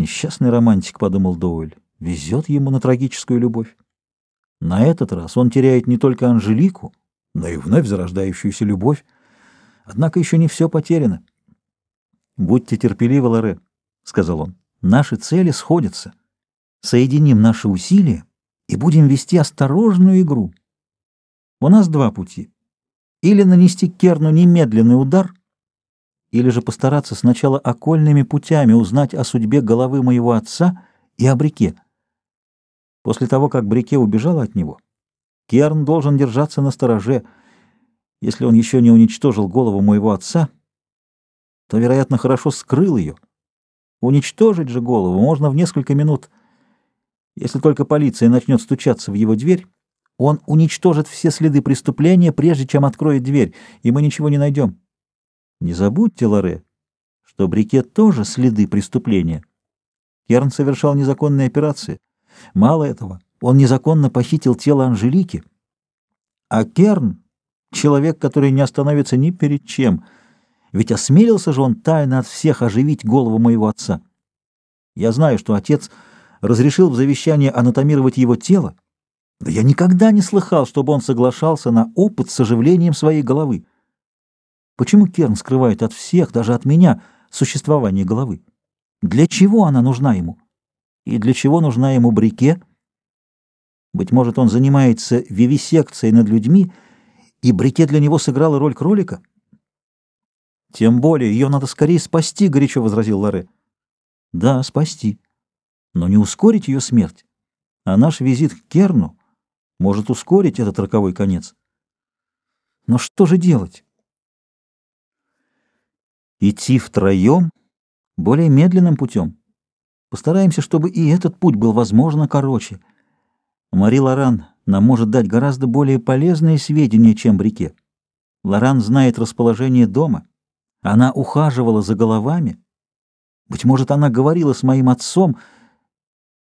Несчастный романтик, — подумал Доуэль, — везет ему на трагическую любовь. На этот раз он теряет не только Анжелику, но и вновь зарождающуюся любовь. Однако еще не все потеряно. «Будьте терпеливы, Лоре», — сказал он. «Наши цели сходятся. Соединим наши усилия и будем вести осторожную игру. У нас два пути. Или нанести Керну немедленный удар, или же постараться сначала окольными путями узнать о судьбе головы моего отца и о Брике. После того, как Брике убежал от него, Керн должен держаться на стороже. Если он еще не уничтожил голову моего отца, то, вероятно, хорошо скрыл ее. Уничтожить же голову можно в несколько минут. Если только полиция начнет стучаться в его дверь, он уничтожит все следы преступления, прежде чем откроет дверь, и мы ничего не найдем. Не забудьте, Лоре, что Брике тоже следы преступления. Керн совершал незаконные операции. Мало этого, он незаконно похитил тело Анжелики. А Керн — человек, который не остановится ни перед чем, ведь осмелился же он тайно от всех оживить голову моего отца. Я знаю, что отец разрешил в завещании анатомировать его тело, да я никогда не слыхал, чтобы он соглашался на опыт с оживлением своей головы. Почему Керн скрывает от всех, даже от меня, существование головы? Для чего она нужна ему? И для чего нужна ему Брике? Быть может, он занимается вивисекцией над людьми, и Брике для него сыграла роль кролика? Тем более ее надо скорее спасти, — горячо возразил Лоре. Да, спасти, но не ускорить ее смерть. А наш визит к Керну может ускорить этот роковой конец. Но что же делать? Идти втроем более медленным путем. Постараемся, чтобы и этот путь был, возможно, короче. Мари Лоран нам может дать гораздо более полезные сведения, чем Брике. Лоран знает расположение дома. Она ухаживала за головами. Быть может, она говорила с моим отцом,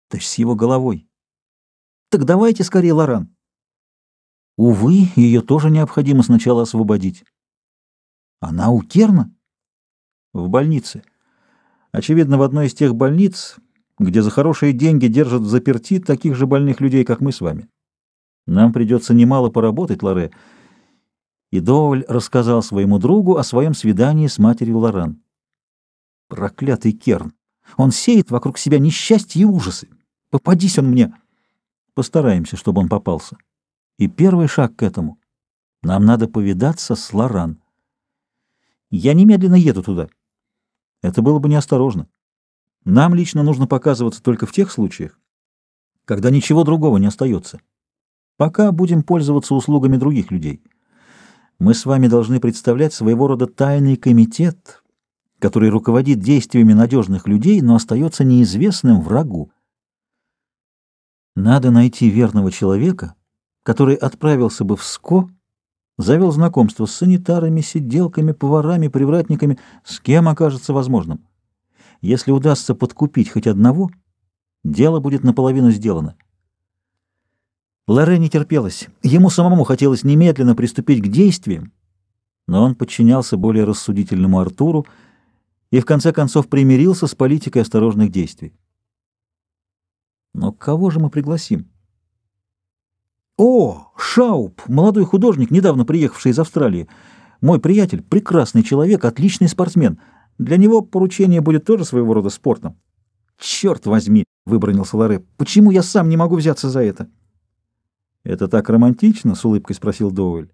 то есть с его головой. Так давайте скорее, Лоран. Увы, ее тоже необходимо сначала освободить. Она у Керна? В больнице. Очевидно, в одной из тех больниц, где за хорошие деньги держат в заперти таких же больных людей, как мы с вами. Нам придется немало поработать, Лоре. И Доуль рассказал своему другу о своем свидании с матерью Лоран. Проклятый Керн! Он сеет вокруг себя несчастье и ужасы. Попадись он мне! Постараемся, чтобы он попался. И первый шаг к этому. Нам надо повидаться с Лоран. Я немедленно еду туда. Это было бы неосторожно. Нам лично нужно показываться только в тех случаях, когда ничего другого не остается. Пока будем пользоваться услугами других людей. Мы с вами должны представлять своего рода тайный комитет, который руководит действиями надежных людей, но остается неизвестным врагу. Надо найти верного человека, который отправился бы в СКО, завел знакомство с санитарами, сиделками, поварами, привратниками, с кем окажется возможным. Если удастся подкупить хоть одного, дело будет наполовину сделано. Лоре не терпелось. Ему самому хотелось немедленно приступить к действиям, но он подчинялся более рассудительному Артуру и в конце концов примирился с политикой осторожных действий. Но кого же мы пригласим? О, Шауп, молодой художник, недавно приехавший из Австралии. Мой приятель, прекрасный человек, отличный спортсмен. Для него поручение будет тоже своего рода спортом. Черт возьми, выбронился Лоре. Почему я сам не могу взяться за это? Это так романтично, с улыбкой спросил Доуэль.